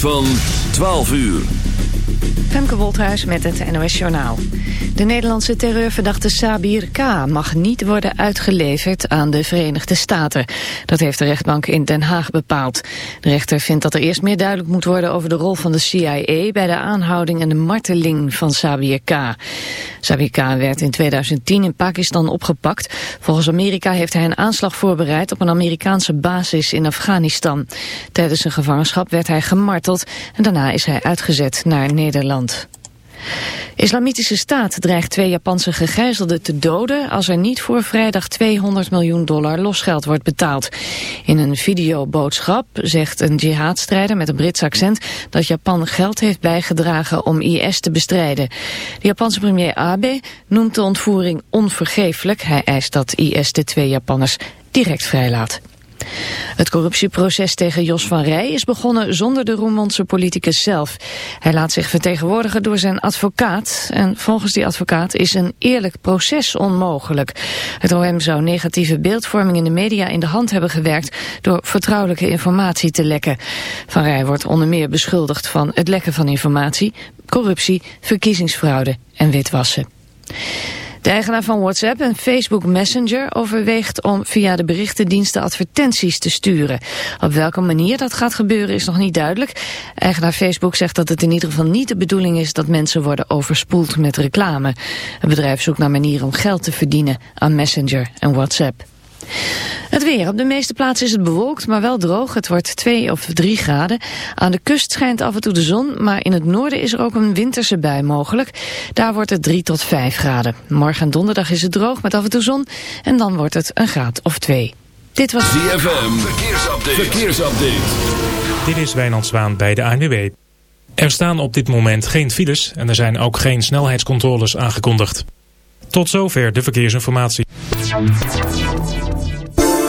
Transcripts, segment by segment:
Van 12 uur. Femke Wolthuis met het NOS Journaal. De Nederlandse terreurverdachte Sabir K. mag niet worden uitgeleverd aan de Verenigde Staten. Dat heeft de rechtbank in Den Haag bepaald. De rechter vindt dat er eerst meer duidelijk moet worden over de rol van de CIA... bij de aanhouding en de marteling van Sabir K. Sabir K. werd in 2010 in Pakistan opgepakt. Volgens Amerika heeft hij een aanslag voorbereid op een Amerikaanse basis in Afghanistan. Tijdens zijn gevangenschap werd hij gemarteld en daarna is hij uitgezet naar Nederland. Islamitische staat dreigt twee Japanse gegijzelden te doden als er niet voor vrijdag 200 miljoen dollar losgeld wordt betaald. In een videoboodschap zegt een jihadstrijder met een Brits accent dat Japan geld heeft bijgedragen om IS te bestrijden. De Japanse premier Abe noemt de ontvoering onvergeeflijk. Hij eist dat IS de twee Japanners direct vrijlaat. Het corruptieproces tegen Jos van Rij is begonnen zonder de Roermondse politicus zelf. Hij laat zich vertegenwoordigen door zijn advocaat en volgens die advocaat is een eerlijk proces onmogelijk. Het OM zou negatieve beeldvorming in de media in de hand hebben gewerkt door vertrouwelijke informatie te lekken. Van Rij wordt onder meer beschuldigd van het lekken van informatie, corruptie, verkiezingsfraude en witwassen. De eigenaar van WhatsApp en Facebook Messenger overweegt om via de berichtendiensten advertenties te sturen. Op welke manier dat gaat gebeuren is nog niet duidelijk. Eigenaar Facebook zegt dat het in ieder geval niet de bedoeling is dat mensen worden overspoeld met reclame. Het bedrijf zoekt naar manieren om geld te verdienen aan Messenger en WhatsApp. Het weer. Op de meeste plaatsen is het bewolkt, maar wel droog. Het wordt 2 of 3 graden. Aan de kust schijnt af en toe de zon, maar in het noorden is er ook een winterse bui mogelijk. Daar wordt het 3 tot 5 graden. Morgen en donderdag is het droog met af en toe zon en dan wordt het een graad of 2. Dit was ZFM. Verkeersupdate. Verkeersupdate. Dit is Wijnand Zwaan bij de ANWB. Er staan op dit moment geen files en er zijn ook geen snelheidscontroles aangekondigd. Tot zover de verkeersinformatie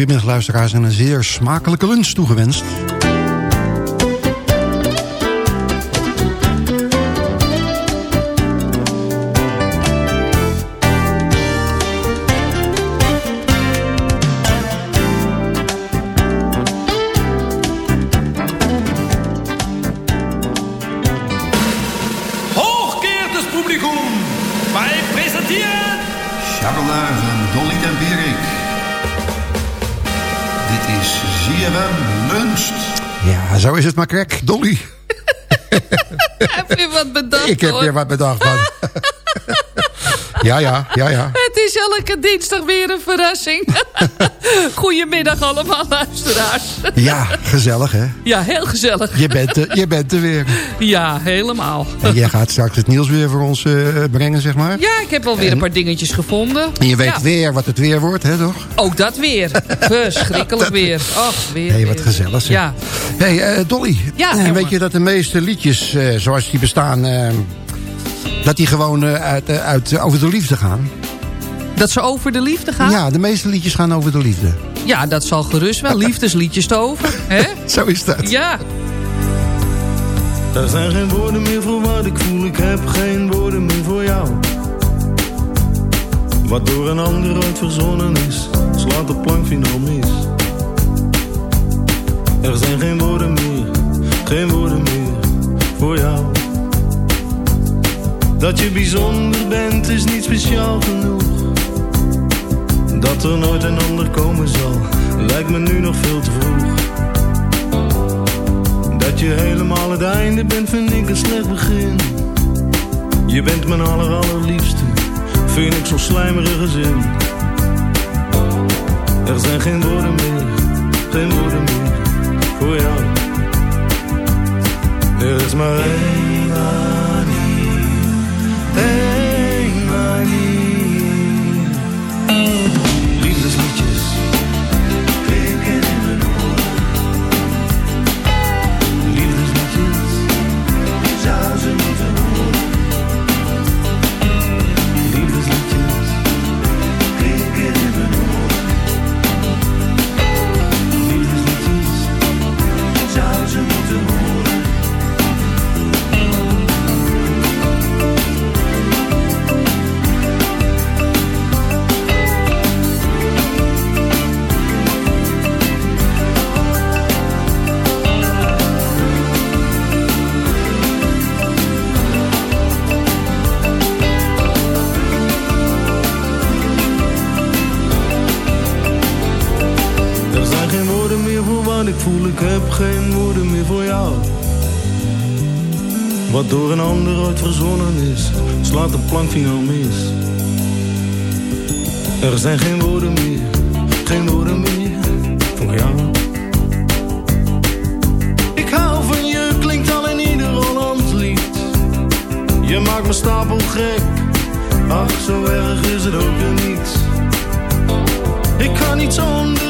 Goedemiddag luisteraars en een zeer smakelijke lunch toegewenst. Het maar krek, Dolly. Heb je wat bedacht, Ik heb hoor. weer wat bedacht. man. ja, ja, ja, ja. Is elke dinsdag weer een verrassing. Goedemiddag allemaal, luisteraars. Ja, gezellig hè. Ja, heel gezellig. Je bent, er- je bent er weer. Ja, helemaal. En jij gaat straks het nieuws weer voor ons eh, brengen, zeg maar. Ja, ik heb alweer een paar dingetjes gevonden. En je weet Ja, weer wat het weer wordt, hè, toch? Ook dat weer. Verschrikkelijk weer. Ach, weer. Hé, hey, wat weer. gezellig zeg. Ja. hey, eh, Dolly. Ja, eh, weet je dat de meeste liedjes zoals die bestaan... dat die gewoon uit, uit, over de liefde gaan? Dat ze over de liefde gaan? Ja, de meeste liedjes gaan over de liefde. Ja, dat zal gerust wel. Liefdesliedjes te over. Hè? Zo is dat. Ja. Er zijn geen woorden meer voor wat ik voel, ik heb geen woorden meer voor jou. Wat door een ander ooit verzonnen is, slaat de plank finaal mis. Er zijn geen woorden meer, geen woorden meer voor jou. Dat je bijzonder bent is niet speciaal genoeg. Dat er nooit een ander komen zal, lijkt me nu nog veel te vroeg. Dat je helemaal het einde bent, vind ik een slecht begin. Je bent mijn aller allerliefste, vind ik zo'n slijmerige zin. Er zijn geen woorden meer, geen woorden meer voor jou. Er is maar één manier, geen woorden meer voor wat ik voel, ik heb geen woorden meer voor jou. Wat door een ander ooit verzonnen is, slaat de plank finaal mis. Er zijn geen woorden meer, geen woorden meer voor jou. Ik hou van je, klinkt al in ieder Hollands lied. Je maakt me stapel gek, ach zo erg is het ook niet. Ik kan niet zonder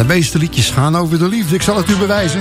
De meeste liedjes gaan over de liefde. Ik zal het u bewijzen.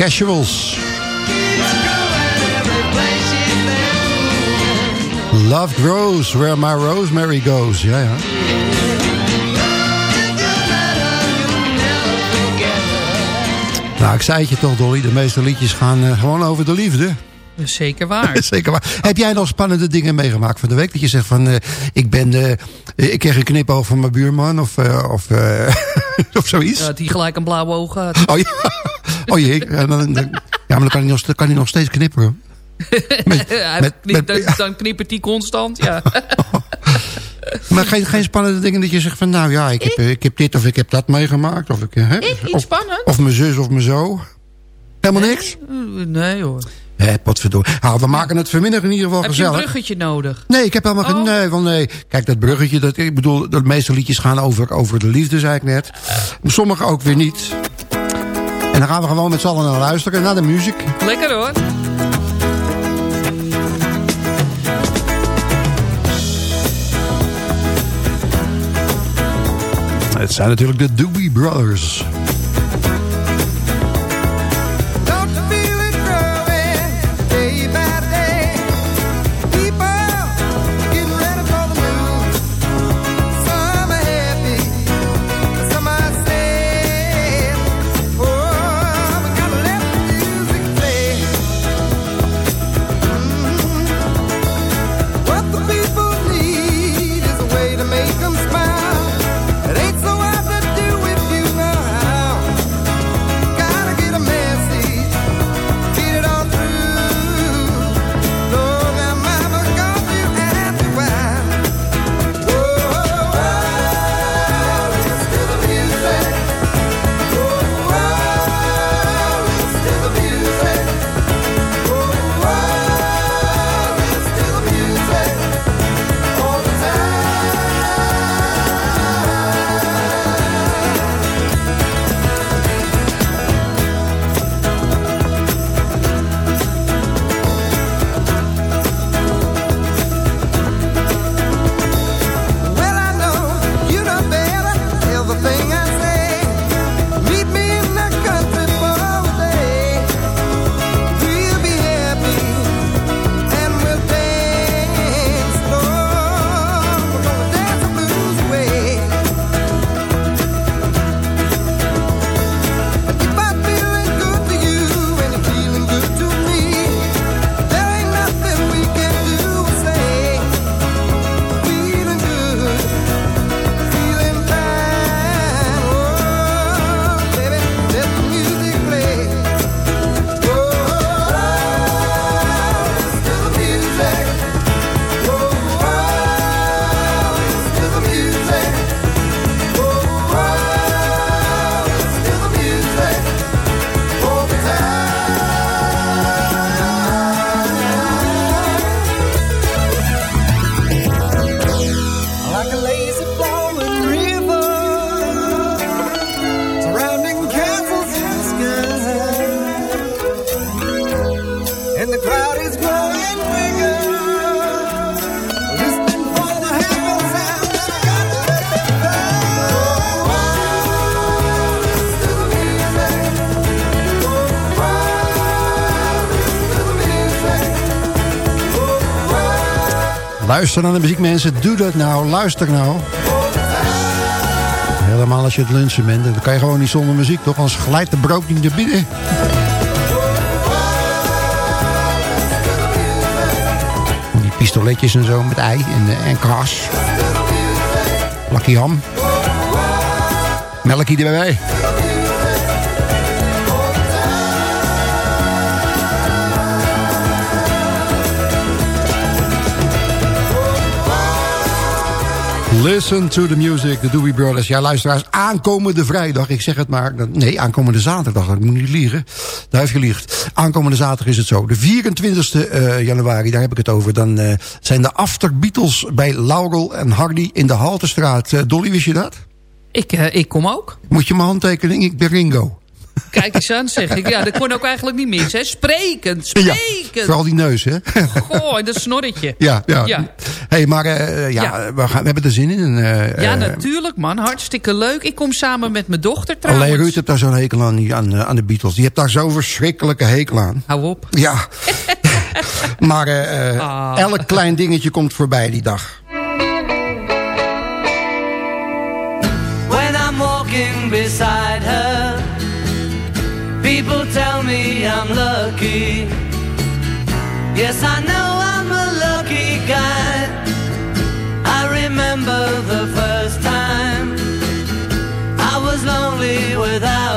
Casuals. Love grows where my rosemary goes. Ja, ja. Nou, ik zei het je toch, Dolly. De meeste liedjes gaan eh, gewoon over de liefde. Zeker waar. Zeker waar. Heb jij nog spannende dingen meegemaakt van de week? Dat je zegt van, eh, ik ben, eh, ik kreeg een knipoog van mijn buurman of, of, of zoiets. Dat hij gelijk een blauwe oog had. Oh, ja. Oh jee, ja, maar dan kan hij nog, kan hij nog steeds knipperen. Met- met- dan- dan knippert hij constant, ja. Maar geen, geen spannende dingen dat je zegt van, nou ja, ik heb, eh, ik heb dit of ik heb dat meegemaakt. Of, ik, eh, hè? Ik? Iets of, spannend? of mijn zus of mijn zo. Helemaal niks? Nee hoor. Hé, potverdorie. Nou, we maken het vanmiddag in ieder geval Heb je een gezellig. bruggetje nodig? Nee, ik heb helemaal geen... Oh. Nee, want nee. Kijk, dat bruggetje, dat, ik bedoel, de meeste liedjes gaan over, over de liefde, zei ik net. Sommige ook weer niet. En dan gaan we gewoon met z'n allen naar luisteren, naar de muziek. Lekker hoor. Het zijn natuurlijk de Doobie Brothers. Luister naar de muziek, mensen. Doe dat nou. Luister nou. Helemaal als je het lunchen bent. Dan kan je gewoon niet zonder muziek, toch? Anders glijdt de brood niet naar binnen. Die pistoletjes en zo met ei en, eh, en kaas. Lakkie ham. Melkie erbij. Listen to the music, de Doobie Brothers. Ja, luisteraars, aankomende vrijdag, ik zeg het maar. Nee, aankomende zaterdag, ik moet niet liegen. Daar heeft geliegd. Aankomende zaterdag is het zo. De 24e eh, januari, daar heb ik het over. Dan eh, zijn de After Beatles bij Laurel en Hardy in de Haltestraat. Eh, Dolly, wist je dat? Ik, ik kom ook. Moet je mijn handtekening? Ik ben Ringo. Kijk eens aan, zeg ik. Ja, dat kon ook eigenlijk niet mis, hè. Sprekend, Ja, sprekend. vooral die neus, hè? Goh, en dat snorretje. Ja, ja. Ja. hey, maar eh, ja, Ja. We, gaan, we hebben er zin in. eh, Ja, eh, natuurlijk, man. Hartstikke leuk. Ik kom samen met mijn dochter trouwens. Alleen Ruud hebt daar zo'n hekel aan, die- aan, eh, aan de Beatles. Die hebt daar zo'n verschrikkelijke hekel aan. Hou op. Ja. maar eh, eh, Ah. elk klein dingetje komt voorbij die dag. When I'm walking beside her, people tell me I'm lucky. Yes, I know I'm a lucky guy. I remember the first time I was lonely without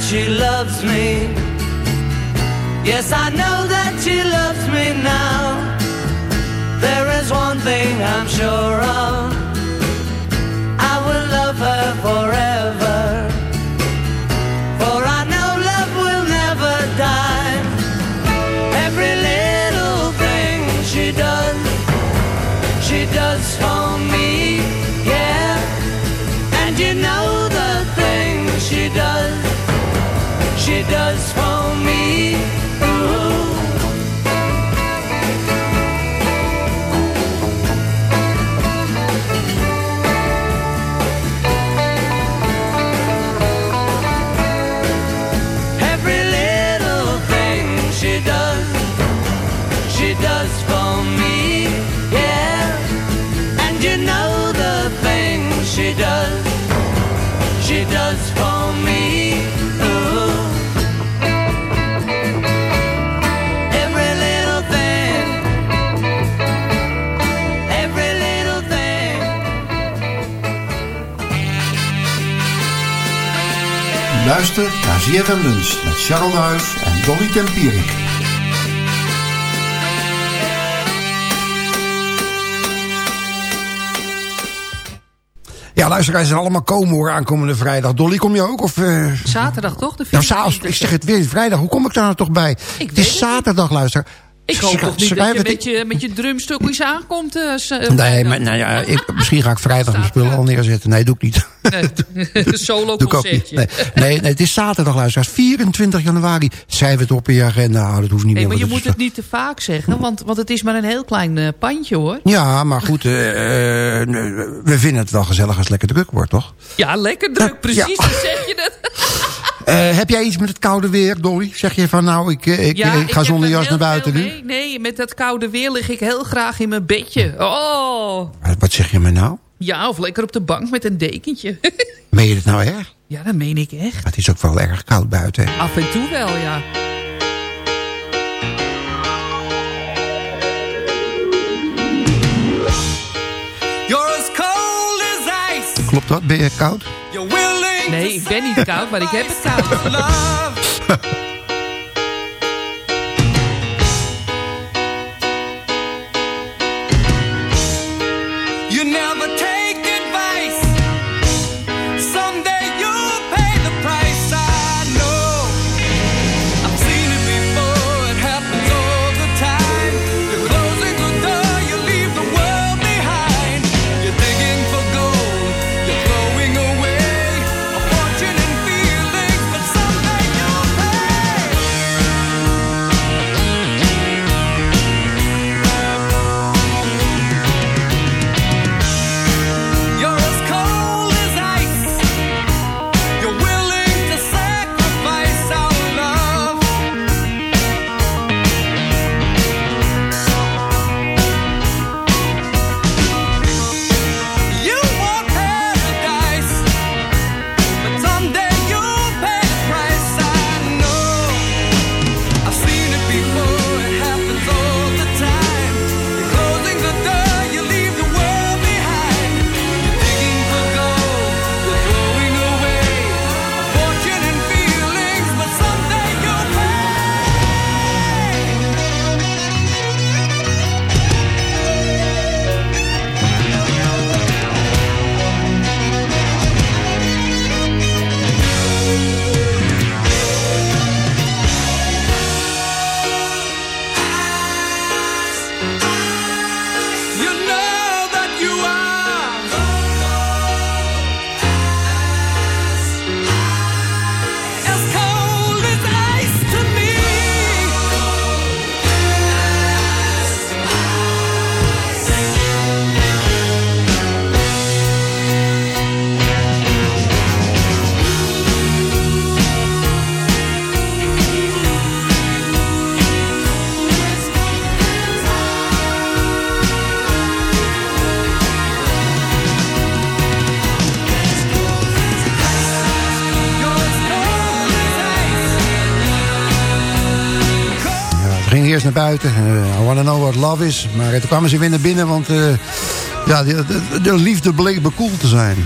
she loves me. Yes, I know that she loves me now. There is one thing I'm sure of. I will love her forever. Luister naar ZFM Lunch met Charles Duif en Dolly Tempierik. Ja, luisteraars zijn allemaal komen hoor, aankomende vrijdag. Dolly, kom je ook? Of, eh, Zaterdag toch? De nou, 24e? s'avonds, ik zeg het weer, vrijdag. Hoe kom ik daar nou toch bij? het weet is het zaterdag, luister. Ik hoop toch niet dat je met je, met je drumstukjes aankomt. eh, eh, Nee, maar, nou ja, ik, misschien ga ik vrijdag mijn spullen al neerzetten. Nee, doe ik niet. Een solo Doe ik ook niet. concertje. Nee, nee, nee, het is zaterdag, luisteraars. 24 januari. Schrijf het op in je agenda. Nou, dat hoeft niet Nee, meer. maar je moet het niet te vaak zeggen, want, want het is maar een heel klein eh, pandje hoor. Ja, maar goed, we vinden het wel gezellig als het lekker druk wordt, toch? Ja, lekker druk, precies, Ja. hoe zeg je dat? Eh, heb jij iets met het koude weer, Dolly? Zeg je van, nou, ik, eh, ik, Ja, eh, ik ga zonder er jas naar buiten nu? mee. Nee, met dat koude weer lig ik heel graag in mijn bedje. Oh, Wat- Wat zeg je me nou? ja, of lekker op de bank met een dekentje. Meen je het nou erg? ja, dat meen ik echt. Het is ook wel erg koud buiten. hè? Af en toe wel, ja. You're as cold as ice. Klopt dat? Ben je koud? Nee, ik ben niet koud, maar ik heb het koud. naar buiten. Uh, I wanna know what love is. Maar toen kwamen ze weer naar binnen, want uh, ja, de, de, de, liefde bleek bekoeld te zijn.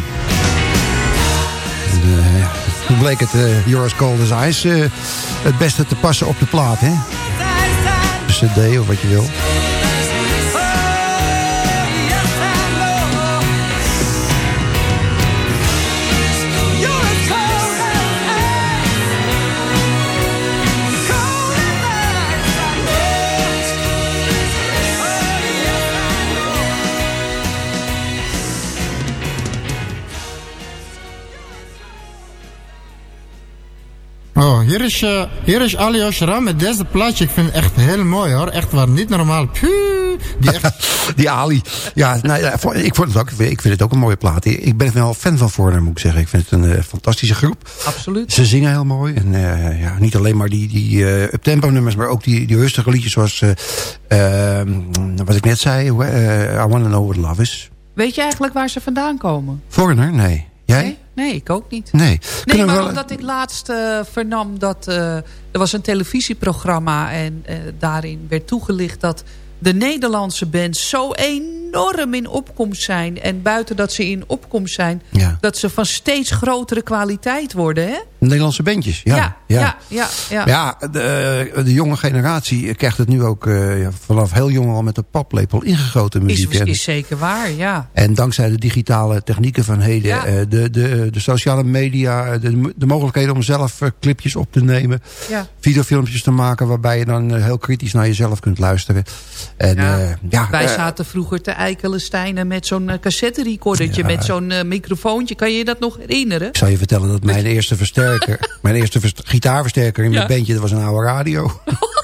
Ja, toen bleek het as Cold as Ice het beste te passen op de plaat, hè? Cd of wat je wil. Hier is, uh, hier is Ali Oshram met deze plaatje. Ik vind het echt heel mooi hoor. Echt waar, niet normaal. Puh, die, echt... die Ali. Ja, nou, ja, ik, vond het ook, ik vind het ook een mooie plaat. Ik ben wel fan van Forner, moet ik zeggen. Ik vind het een uh, fantastische groep. Absoluut. Ze zingen heel mooi. En uh, ja, niet alleen maar die, die uh, up-tempo nummers, maar ook die, die rustige liedjes zoals... Ehm, wat ik net zei, I Wanna Know What Love Is. Weet je eigenlijk waar ze vandaan komen? Forner? Nee. Jij? Nee? Nee, ik ook niet. Nee, nee maar omdat ik laatst uh, vernam dat... Uh, er was een televisieprogramma en uh, daarin werd toegelicht dat de Nederlandse bands zo enorm in opkomst zijn. En buiten dat ze in opkomst zijn, ja. dat ze van steeds grotere kwaliteit worden. Hè? Nederlandse bandjes, ja. Ja, ja, ja. ja, ja. de, de, jonge generatie krijgt het nu ook uh, vanaf heel jong al met de paplepel ingegoten muziek. Is, is zeker waar, ja. En dankzij de digitale technieken van heden, ja. uh, de, de, de sociale media, de, de mogelijkheden om zelf uh, clipjes op te nemen. Ja. Videofilmpjes te maken waarbij je dan heel kritisch naar jezelf kunt luisteren. En, ja Wij zaten vroeger te eikelen, Stijnen, met zo'n cassette recordertje, met zo'n microfoontje. Kan je je dat nog herinneren? Ik zal je vertellen dat mijn eerste versterker mijn eerste gitaarversterker in mijn bandje, dat was een oude radio.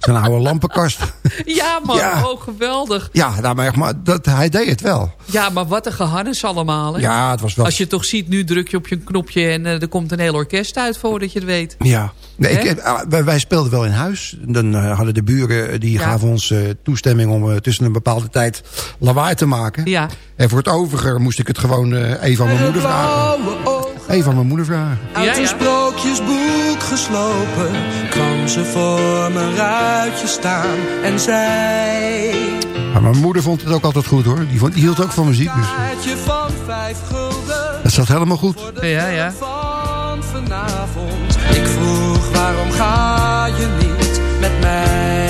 Zo'n oude lampenkast. Ja man, ja. oh geweldig. Ja, nou, maar, maar dat, hij deed het wel. Ja, maar wat een gehannes allemaal. Hè? Ja, het was wel... Als je toch ziet, nu druk je op je knopje en uh, er komt een heel orkest uit voordat je het weet. Ja, nee, ik, uh, wij, wij, speelden wel in huis. Dan uh, hadden de buren, die ja. gaven ons toestemming om tussen een bepaalde tijd lawaai te maken. Ja. En voor het overige moest ik het gewoon even aan mijn moeder vragen. Even aan mijn moeder vragen. Uit een sprookjesboek geslopen kwam ze voor mijn ruitje staan en zei... Maar mijn moeder vond het ook altijd goed hoor. Die, vond, die hield ook van muziek. Dus. van vijf gulden. Dat zat helemaal goed. Ja, ja. Van vanavond. Ik vroeg waarom ga je niet met mij?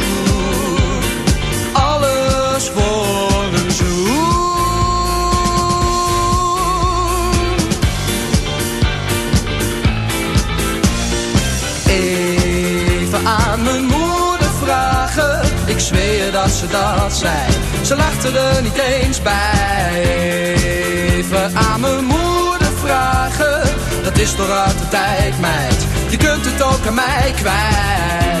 Ze dat. Ze lachte er niet eens bij. Even aan mijn moeder vragen. Dat is toch uit de tijd, meid. Je kunt het ook aan mij kwijt.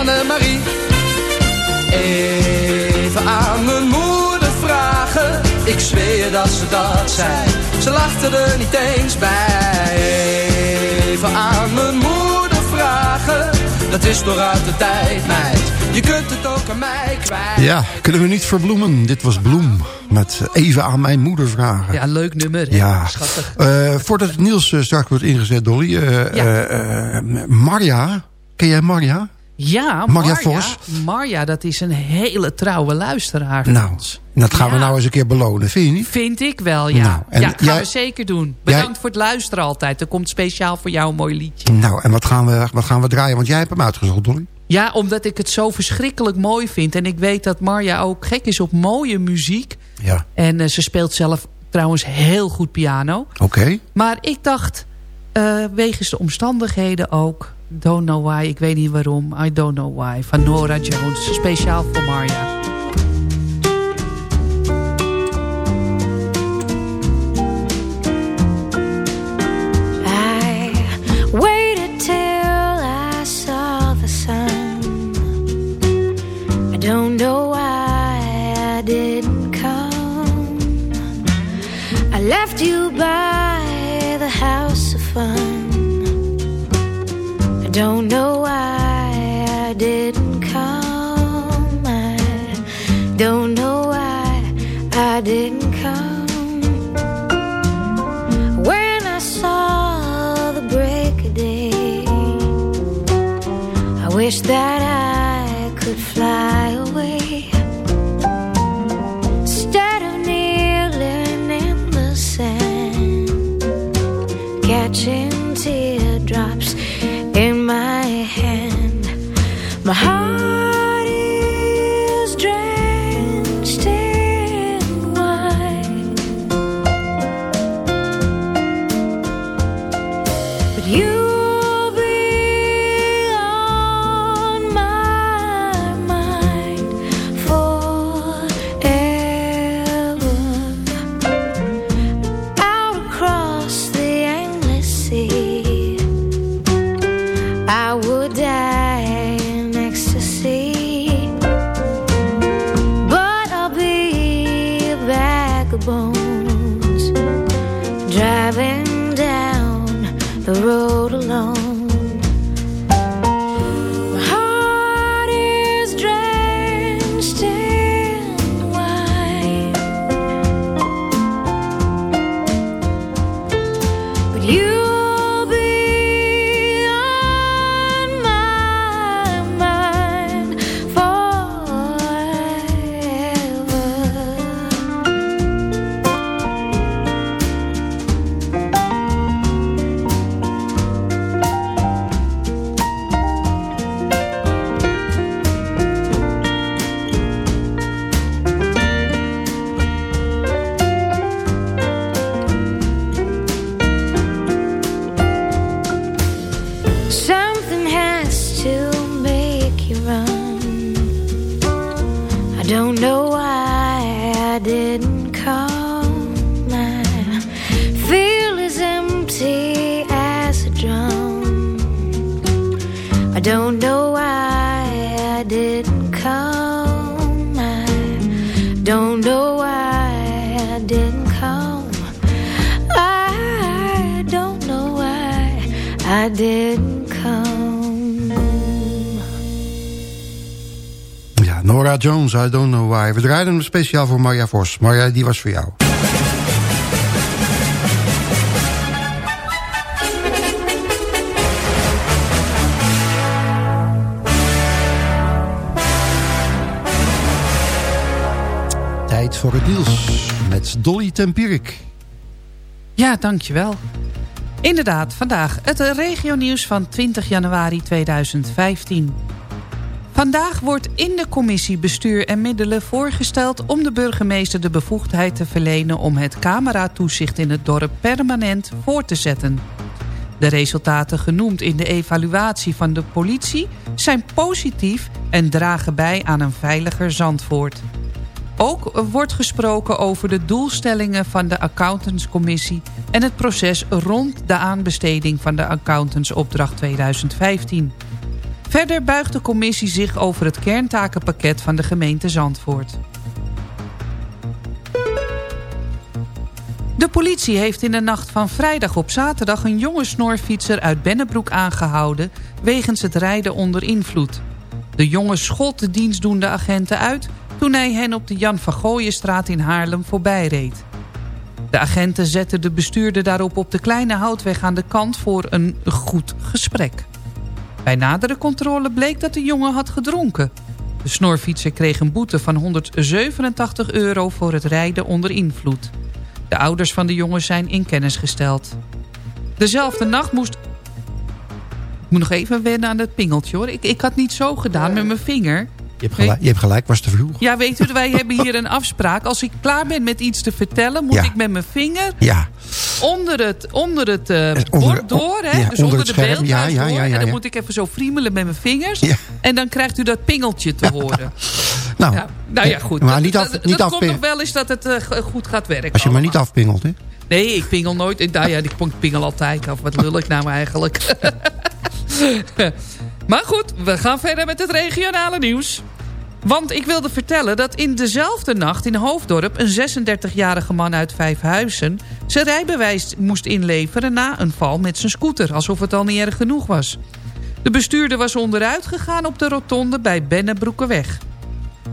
Annemarie. Even aan mijn moeder vragen, ik zweer dat ze dat zei. Ze lachte er niet eens bij. Even aan mijn moeder vragen, dat is toch uit de tijd, meid. Je kunt het ook aan mij kwijt. Ja, kunnen we niet verbloemen. Dit was Bloem. Met even aan mijn moeder vragen. Ja, leuk nummer. hè? Ja. Schattig. Eh, voordat Niels eh, straks wordt ingezet, Dolly. eh, Ja. eh, Marja. Ken jij Marja? Ja, Marja Marja. Vos? Marja, dat is een hele trouwe luisteraar Nou, dat gaan we nou eens een keer belonen. Vind je niet? Vind ik wel, ja. Nou, en ja, gaan jij- we zeker doen. Bedankt voor het luisteren altijd. Er komt speciaal voor jou een mooi liedje. Nou, en wat gaan, we, wat gaan we draaien? Want jij hebt hem uitgezocht, Dolly. Ja, omdat ik het zo verschrikkelijk mooi vind. En ik weet dat Marja ook gek is op mooie muziek. Ja. En eh, ze speelt zelf trouwens heel goed piano. Oké. Maar ik dacht, eh, wegens de omstandigheden ook... Don't know why, ik weet niet waarom. I don't know why. Van Nora Jones. Speciaal voor Marja. I waited I don't know why. We draaiden hem speciaal voor Marja Vos. Marja, die was voor jou. Tijd voor het nieuws met Dolly Tempierik. Ja, dankjewel. Inderdaad, vandaag het regionieuws van 20 januari 2015. Vandaag wordt in de commissie Bestuur en Middelen voorgesteld... om de burgemeester de bevoegdheid te verlenen... om het cameratoezicht in het dorp permanent voor te zetten. De resultaten genoemd in de evaluatie van de politie... zijn positief en dragen bij aan een veiliger Zandvoort. Ook wordt gesproken over de doelstellingen van de accountantscommissie... en het proces rond de aanbesteding van de accountantsopdracht 2015. Verder buigt de commissie zich over het kerntakenpakket van de gemeente Zandvoort. De politie heeft in de nacht van vrijdag op zaterdag... een jonge snorfietser uit Bennebroek aangehouden... wegens het rijden onder invloed. De jongen schold de dienstdoende agenten uit... toen hij hen op de Jan van Gooienstraat in Haarlem voorbij reed. De agenten zetten de bestuurder daarop op de kleine houtweg aan de kant... voor een goed gesprek. Bij nadere controle bleek dat de jongen had gedronken. De snorfietser kreeg een boete van 187 euro voor het rijden onder invloed. De ouders van de jongen zijn in kennis gesteld. Dezelfde nacht moest... Ik moet nog even wennen aan het pingeltje hoor. Ik, ik had niet zo gedaan met mijn vinger. Je hebt gelijk, je hebt gelijk was te vroeg. Ja, weet u, wij hebben hier een afspraak. Als ik klaar ben met iets te vertellen... moet Ja. ik met mijn vinger Ja, onder het, onder het eh, onder- bord door. Hè? ja, dus onder de beeldbuis Ja, ja, ja, ja, en dan moet ik even zo friemelen met mijn vingers. En dan krijgt u dat pingeltje te horen. nou, Ja, nou ja, goed. Maar niet af- dat, niet dat komt nog wel eens dat het eh, goed gaat werken. als je maar niet allemaal. afpingelt, hè. Nee, ik pingel nooit. Nou ja, ik pingel altijd af. Wat lul ik nou eigenlijk? maar goed, we gaan verder met het regionale nieuws. Want ik wilde vertellen dat in dezelfde nacht in Hoofddorp... een 36-jarige man uit Vijfhuizen... zijn rijbewijs moest inleveren na een val met zijn scooter. Alsof het al niet erg genoeg was. De bestuurder was onderuit gegaan op de rotonde bij Bennebroekenweg.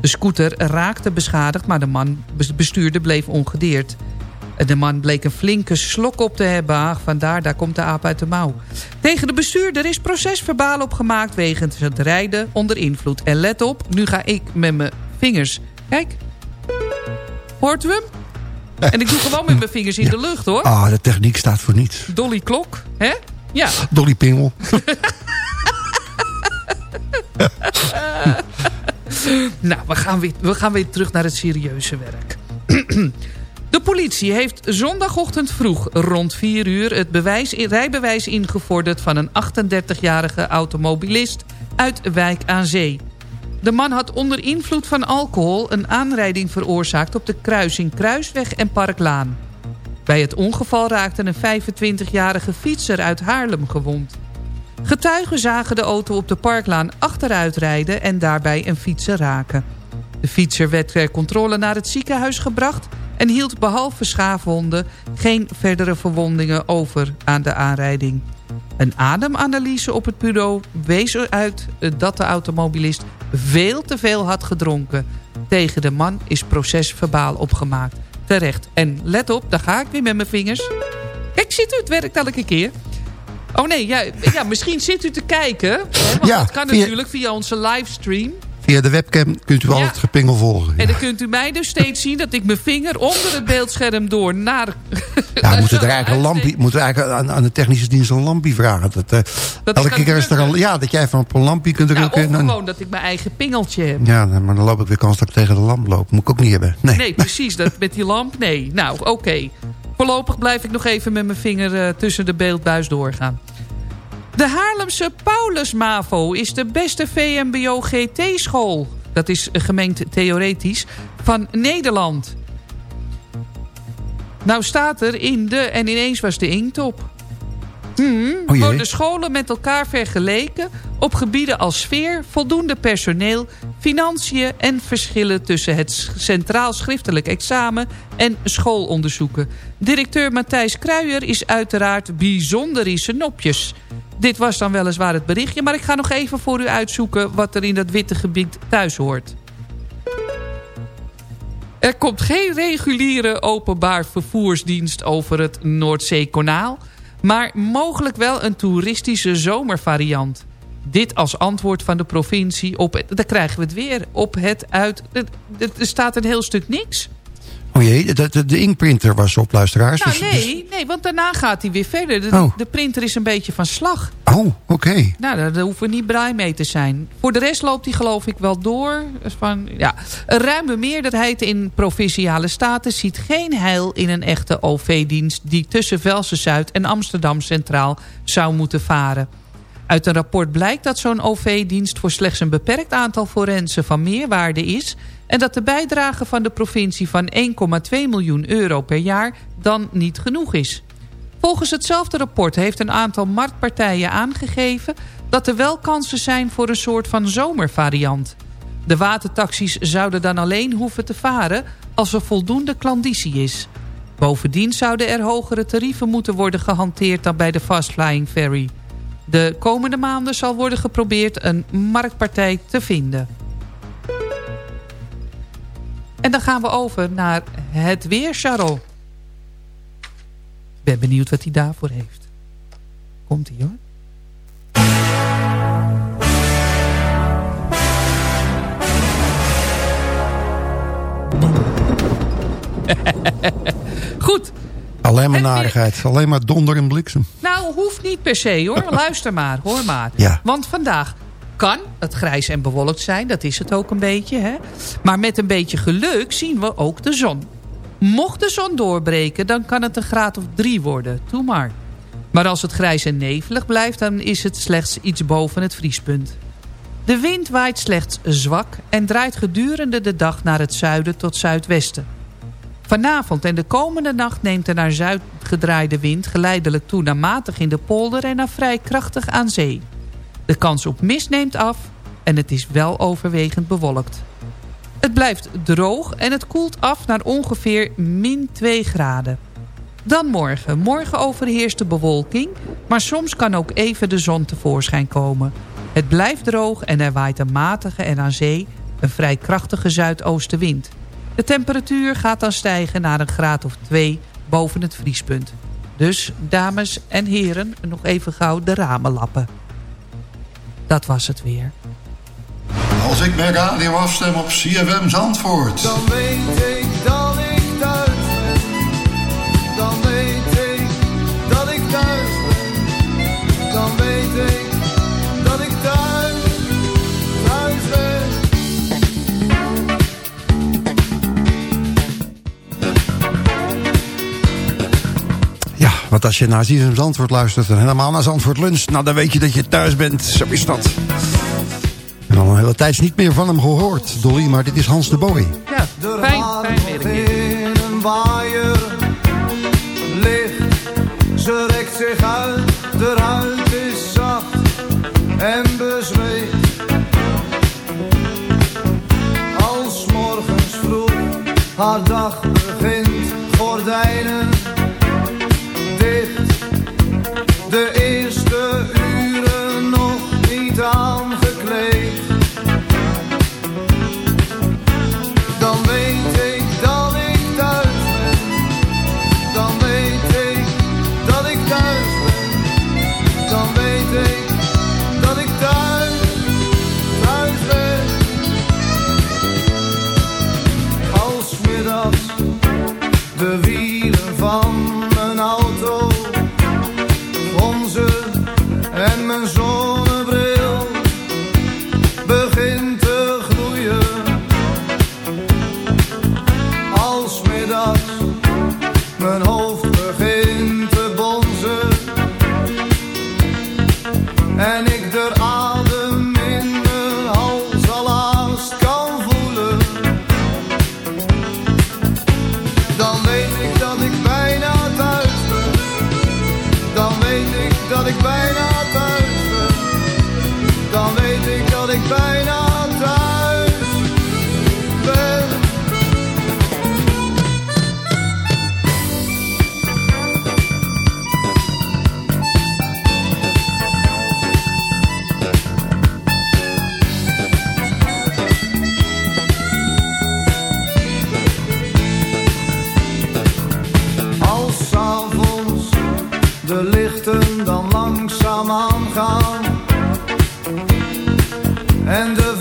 De scooter raakte beschadigd, maar de man de bestuurder bleef ongedeerd. De man bleek een flinke slok op te hebben. Vandaar, daar komt de aap uit de mouw. Tegen de bestuurder is procesverbaal opgemaakt... wegens het rijden onder invloed. En let op, nu ga ik met mijn vingers... Kijk. Hoort u hem? En ik doe gewoon met mijn vingers in de lucht, hoor. Ah, de techniek staat voor niets. Dolly Klok, hè? Ja. Dolly Pingel. Nou, we gaan, weer, we gaan weer terug naar het serieuze werk. De politie heeft zondagochtend vroeg rond 4 uur... het bewijs, rijbewijs ingevorderd van een 38-jarige automobilist... uit Wijk aan Zee. De man had onder invloed van alcohol een aanrijding veroorzaakt... op de kruising Kruisweg en Parklaan. Bij het ongeval raakte een 25-jarige fietser uit Haarlem gewond. Getuigen zagen de auto op de parklaan achteruit rijden en daarbij een fietser raken. De fietser werd ter controle naar het ziekenhuis gebracht... en hield behalve schaafwonden geen verdere verwondingen over aan de aanrijding. Een ademanalyse op het bureau wees eruit dat de automobilist veel te veel had gedronken. Tegen de man is procesverbaal opgemaakt. Terecht. En let op, daar ga ik weer met mijn vingers. Kijk, ziet u, het werkt elke keer. Oh nee, ja, ja misschien zit u te kijken. Hè, want Ja, dat kan via- natuurlijk via onze livestream. Via de webcam kunt u al Ja. het gepingel volgen. En dan kunt u mij dus steeds zien dat ik mijn vinger onder het beeldscherm door naar... Ja, we moeten er eigenlijk een lampje, moeten we eigenlijk aan, aan de technische dienst een lampje vragen. Dat, eh, Dat elke kan keer is er ja, dat jij van op een lampje kunt Ja, drukken. of dan- gewoon dat ik mijn eigen pingeltje heb. ja, maar dan loop ik weer kans dat ik tegen de lamp loop. Moet ik ook niet hebben. Nee. Nee, precies. Dat, met die lamp, nee. Nou, oké. Voorlopig blijf ik nog even met mijn vinger eh, tussen de beeldbuis doorgaan. De Haarlemse Paulus MAVO is de beste VMBO-GT-school. Dat is gemengd theoretisch. Van Nederland. Nou staat er in de... En ineens was de inkt op. Hmm, Oh worden scholen met elkaar vergeleken op gebieden als sfeer, voldoende personeel, financiën en verschillen tussen het centraal schriftelijk examen en schoolonderzoeken. Directeur Matthijs Kruijer is uiteraard bijzonder in zijn nopjes. Dit was dan weliswaar het berichtje, maar ik ga nog even voor u uitzoeken wat er in dat witte gebied thuis hoort. Er komt geen reguliere openbaar vervoersdienst over het Noordzeekanaal... maar mogelijk wel een toeristische zomervariant. Dit als antwoord van de provincie op... Daar krijgen we het weer. Op het uit... Er staat een heel stuk niks. Oh jee, de, de, de inkprinter was op, luisteraars. Nou Dus- dus- nee, nee, want daarna gaat hij weer verder. De, Oh. de printer is een beetje van slag. oh, oké. Nou, daar, daar hoeven we niet blij mee te zijn. Voor de rest loopt hij geloof ik wel door. Dus Van, ja. Een ruime meerderheid in provinciale staten ziet geen heil in een echte OV-dienst... die tussen Velsen-Zuid en Amsterdam Centraal zou moeten varen. Uit een rapport blijkt dat zo'n OV-dienst voor slechts een beperkt aantal forensen van meerwaarde is... en dat de bijdrage van de provincie van 1,2 miljoen euro per jaar dan niet genoeg is. Volgens hetzelfde rapport heeft een aantal marktpartijen aangegeven... dat er wel kansen zijn voor een soort van zomervariant. De watertaxis zouden dan alleen hoeven te varen als er voldoende klanditie is. Bovendien zouden er hogere tarieven moeten worden gehanteerd dan bij de Fast Flying Ferry. De komende maanden zal worden geprobeerd een marktpartij te vinden. En dan gaan we over naar het weer, Charles. Ik ben benieuwd wat hij daarvoor heeft. Komt hij hoor. Goed. Alleen maar narigheid. Alleen maar donder en bliksem. Nou, hoeft niet per se hoor. Luister maar, hoor maar. Ja. Want vandaag kan het grijs en bewolkt zijn. Dat is het ook een beetje. Hè? Maar met een beetje geluk zien we ook de zon. Mocht de zon doorbreken, dan kan het een graad of drie worden. Doe maar. Maar als het grijs en nevelig blijft, dan is het slechts iets boven het vriespunt. De wind waait slechts zwak en draait gedurende de dag naar het zuiden tot zuidwesten. Vanavond en de komende nacht neemt er naar zuid gedraaide wind geleidelijk toe naar matig in de polder en naar vrij krachtig aan zee. De kans op mist neemt af en het is wel overwegend bewolkt. Het blijft droog en het koelt af naar ongeveer min 2 graden. Dan morgen. Morgen overheerst de bewolking, maar soms kan ook even de zon tevoorschijn komen. Het blijft droog en er waait een matige en aan zee een vrij krachtige zuidoostenwind. De temperatuur gaat dan stijgen naar een graad of 2 boven het vriespunt. Dus, dames en heren, nog even gauw de ramen lappen. Dat was het weer. Als ik mijn radio afstem op CFM Zandvoort. Dan weet ik want als je naar ZFM Zandvoort luistert en helemaal naar Zandvoort Lunch... nou, dan weet je dat je thuis bent. Zo is dat. En al een hele tijd niet meer van hem gehoord, Dolly, maar dit is Hans de Boy. Ja, fijn, fijn in een waaier ligt. Ze rekt zich uit, de huid is zacht en bezweet. Als morgens vroeg haar dag begint, gordijnen dan langzaam aangaan. En de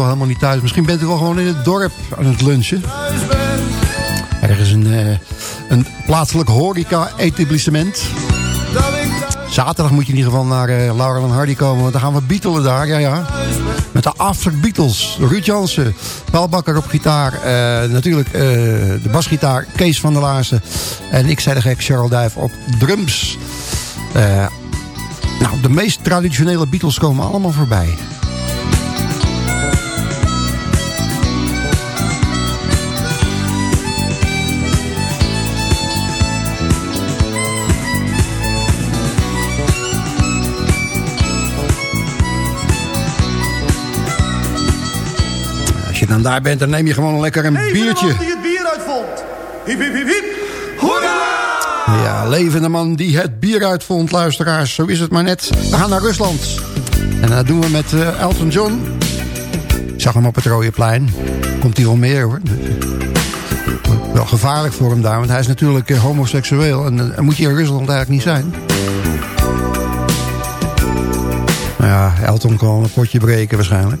wel helemaal niet thuis. Misschien bent u wel gewoon in het dorp aan het lunchen. Er is een, eh, een plaatselijk horeca-etablissement. Zaterdag moet je in ieder geval naar eh, Laurel en Hardy komen. Want dan gaan we beatelen daar, ja ja. Met de After Beatles. Ruud Jansen, Paul Bakker op gitaar. eh, natuurlijk de basgitaar Kees van der Laarsen. En ik zei de gek Charles Duif op drums. Nou, de meest traditionele Beatles komen allemaal voorbij. Dan daar bent, dan neem je gewoon lekker een biertje. die het bier uitvond. Hip, hip, hip, hip. Hoera! Ja, levende man die het bier uitvond, luisteraars. Zo is het maar net. We gaan naar Rusland. En dat doen we met eh, Elton John. Ik zag hem op het Rode Plein. Komt hij wel meer hoor. Wel gevaarlijk voor hem daar, want hij is natuurlijk eh, homoseksueel. En dan moet je in Rusland eigenlijk niet zijn. Nou ja, Elton kan een potje breken waarschijnlijk.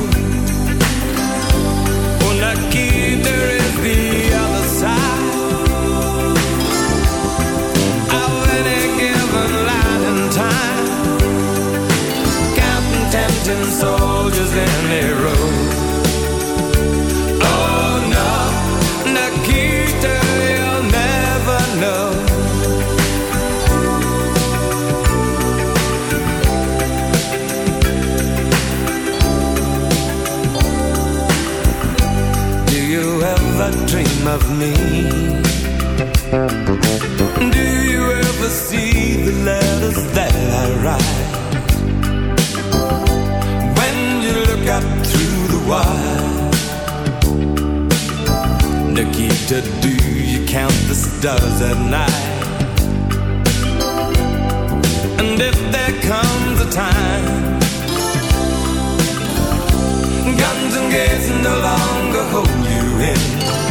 Guns and gates no longer hold you in.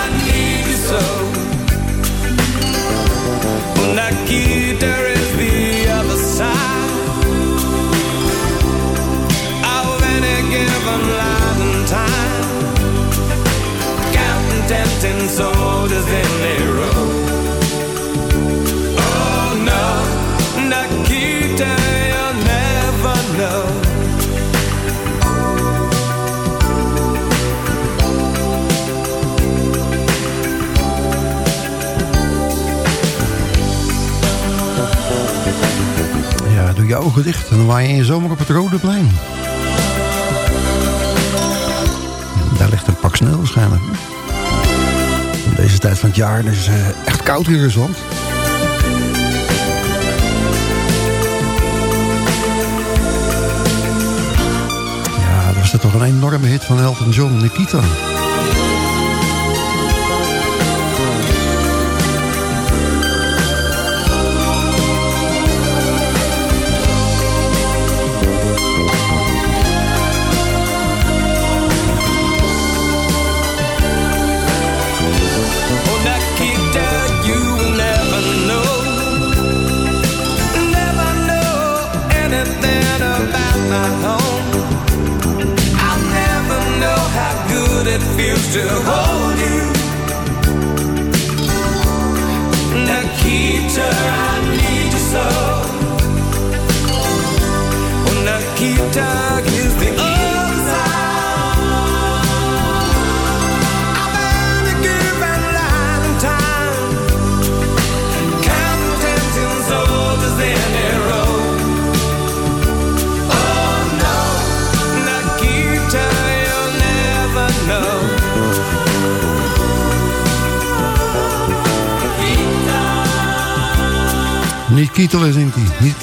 Oh, Nikita the other side of any given and time. Counting tempting soldiers in a je ogen dicht en dan waai je in zomer op het Rode Plein. Daar ligt een pak sneeuw waarschijnlijk. In deze tijd van het jaar is het eh, echt koud hier in Rusland. Ja, dat was toch een enorme hit van Elton John, Nikita. Niet.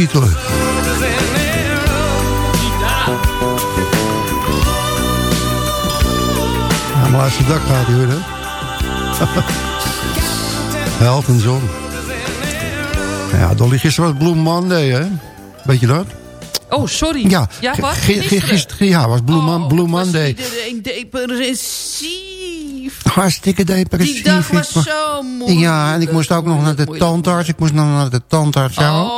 Ja, maar als je dak gaat, hoor dat? Held en zon. Ja, Dolly, gisteren was Blue Monday, hè? Weet je dat? Oh, sorry. Ja, ja wat? gi- gi- Gisteren? gisteren ja, was Blue, Blue Oh, was Monday. depressief. Hartstikke depressief. Die dag was zo moeilijk. Ja, en ik moest ook nog naar de tandarts. Ik moest nog naar de tandarts. ja. Oh,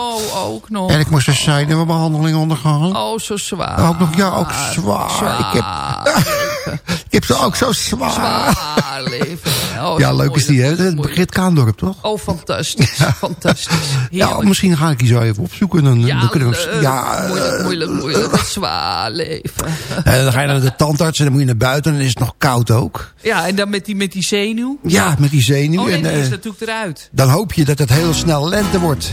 nog. En ik moest een zenuwbehandeling ondergaan. Oh, zo zwaar. Ook nog, ja, ook zwaar. Ik heb, ik heb ze ook zo zwaar. Zwaar leven. Oh, ja, leuk is die, hè? Het Begrit Kaandorp, toch? Oh, fantastisch. Fantastisch. Ja, misschien ga ik die zo even opzoeken. Dan, Ja, dan kunnen we, leuk. ja, moeilijk, moeilijk, moeilijk. Zwaar leven. en dan ga je naar de tandarts en dan moet je naar buiten en dan is het nog koud ook. Ja, en dan met die, met die zenuw. Ja, met die zenuw. Oh nee, en, die eh, is natuurlijk eruit. dan hoop je dat het heel snel lente wordt.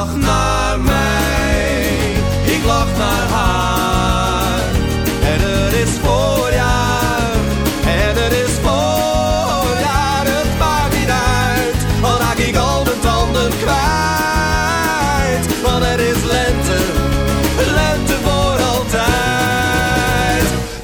lacht naar mij, ik lach naar haar.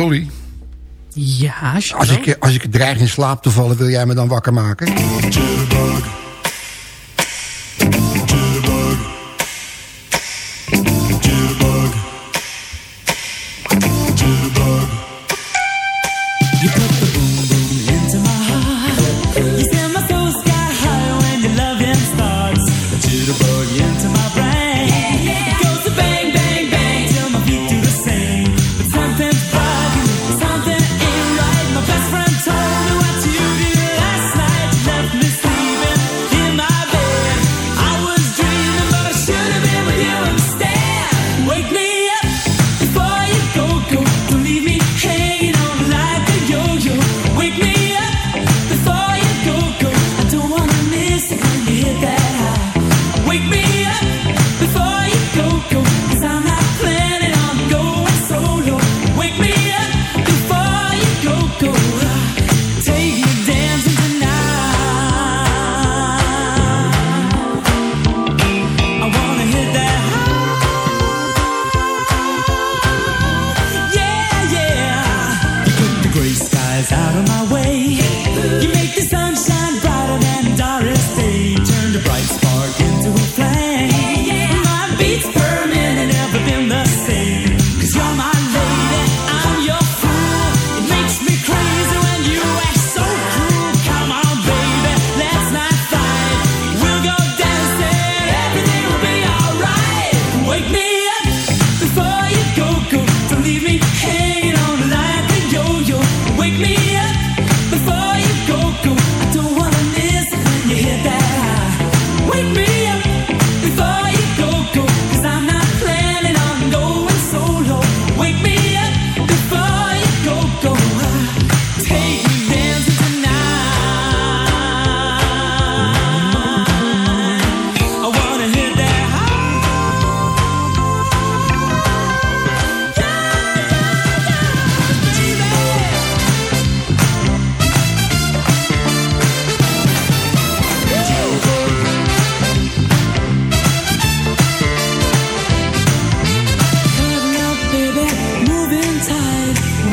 Dolly. Ja, Als ik, als ik dreig in slaap te vallen, wil jij me dan wakker maken?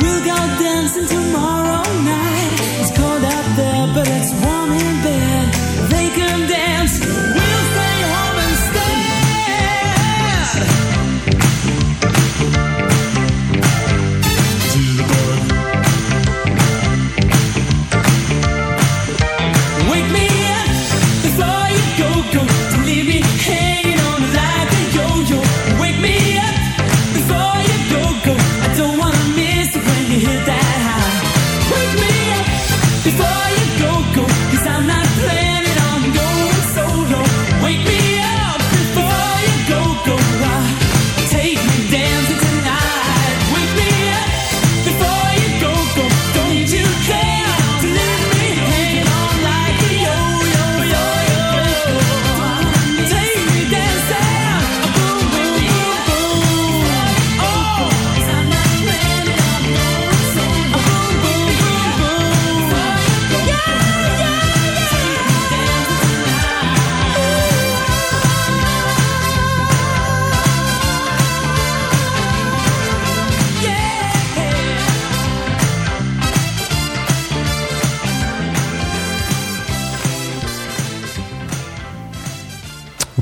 We'll go dancing tomorrow night.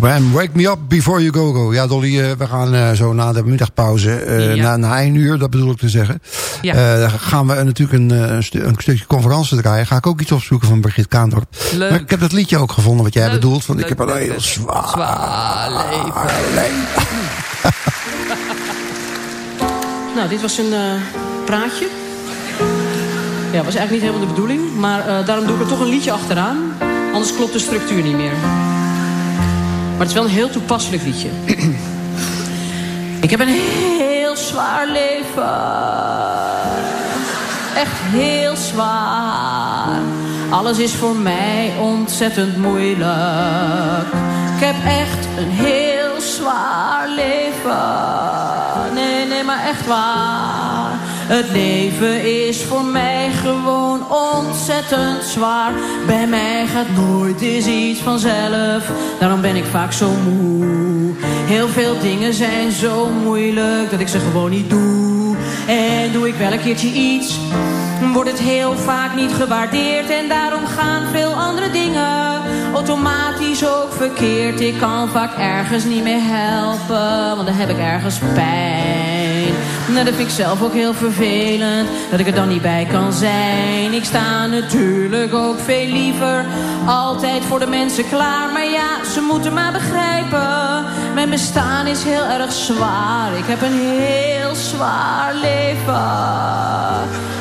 Wham, wake me up before you go go. Ja, Dolly, eh, we gaan eh, zo na de middagpauze, Ja. na, na één uur, dat bedoel ik te zeggen. Ja. Gaan we natuurlijk een, een, stu- een stukje conferentie draaien. Ga ik ook iets opzoeken van Brigitte Kaandorp. Leuk. Maar ik heb dat liedje ook gevonden wat jij Leuk, bedoelt. Van, ik heb een heel zwaar, Zwaar leven. Nou, dit was een praatje. Ja, was eigenlijk niet helemaal de bedoeling. Maar daarom doe ik er toch een liedje achteraan. Anders klopt de structuur niet meer. Maar het is wel een heel toepasselijk liedje. ik heb een heel zwaar leven. Echt heel zwaar. Alles is voor mij ontzettend moeilijk. Ik heb echt een heel zwaar leven. Nee, nee, maar echt waar. Het leven is voor mij gewoon ontzettend zwaar. Bij mij gaat nooit eens iets vanzelf. Daarom ben ik vaak zo moe. Heel veel dingen zijn zo moeilijk dat ik ze gewoon niet doe. En doe ik wel een keertje iets, wordt het heel vaak niet gewaardeerd. En daarom gaan veel andere dingen automatisch ook verkeerd. Ik kan vaak ergens niet meer helpen, want dan heb ik ergens pijn. Nou, dat vind ik zelf ook heel vervelend, dat ik er dan niet bij kan zijn. Ik sta natuurlijk ook veel liever altijd voor de mensen klaar. Maar ja, ze moeten maar begrijpen, mijn bestaan is heel erg zwaar. Ik heb een heel zwaar leven.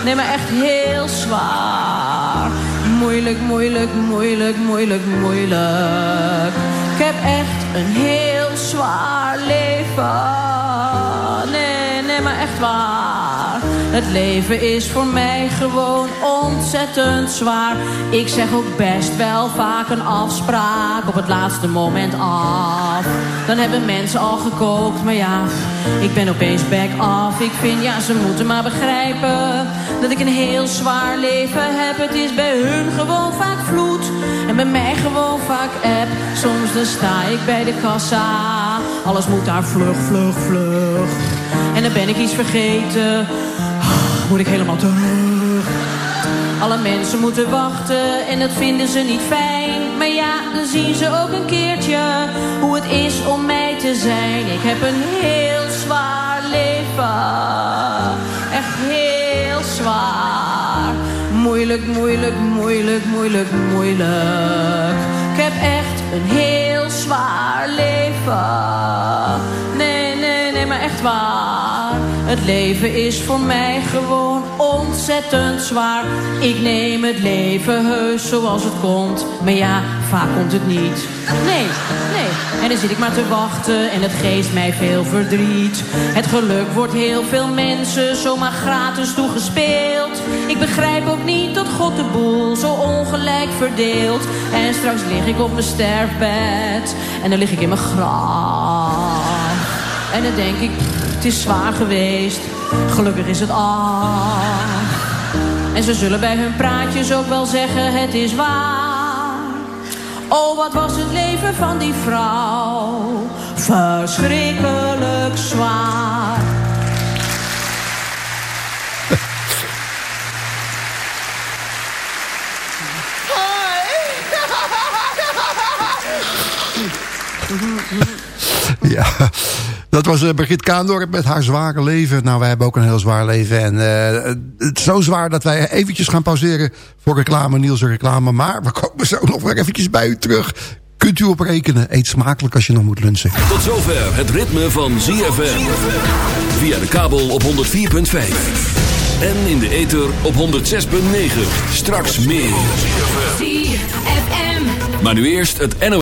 Nee, maar echt heel zwaar. Moeilijk, moeilijk, moeilijk, moeilijk, moeilijk. Ik heb echt een heel zwaar leven. Nee, nee, maar echt waar. Het leven is voor mij gewoon ontzettend zwaar. Ik zeg ook best wel vaak een afspraak op het laatste moment af. Dan hebben mensen al gekookt, maar ja, ik ben opeens back off. Ik vind, ja, ze moeten maar begrijpen dat ik een heel zwaar leven heb. Het is bij hun gewoon vaak vloed en bij mij gewoon vaak app. Soms dan sta ik bij de kassa, alles moet daar vlug, vlug, vlug. En dan ben ik iets vergeten, moet ik helemaal terug. Alle mensen moeten wachten en dat vinden ze niet fijn. Maar ja, dan zien ze ook een keertje hoe het is om mij te zijn. Ik heb een heel zwaar leven. Echt heel zwaar. Moeilijk, moeilijk, moeilijk, moeilijk, moeilijk. Ik heb echt een heel zwaar leven. Nee, nee, nee, maar echt waar. Het leven is voor mij gewoon ontzettend zwaar. Ik neem het leven heus zoals het komt. Maar ja, vaak komt het niet. Nee, nee. En dan zit ik maar te wachten en het geeft mij veel verdriet. Het geluk wordt heel veel mensen zomaar gratis toegespeeld. Ik begrijp ook niet dat God de boel zo ongelijk verdeelt. En straks lig ik op mijn sterfbed en dan lig ik in mijn graf. En dan denk ik, het is zwaar geweest. Gelukkig is het af. En ze zullen bij hun praatjes ook wel zeggen, het is waar. Oh, wat was het leven van die vrouw. Verschrikkelijk zwaar. Ja, dat was eh, Brigitte Kaandorp met haar zware leven. Nou, wij hebben ook een heel zwaar leven. En eh, het is zo zwaar dat wij eventjes gaan pauzeren voor reclame, Nielse reclame. Maar we komen zo nog weer eventjes bij u terug. Kunt u op rekenen. Eet smakelijk als je nog moet lunchen. Tot zover het ritme van ZFM. Via de kabel op 104.5. En in de ether op 106.9. Straks meer. Maar nu eerst het NOS.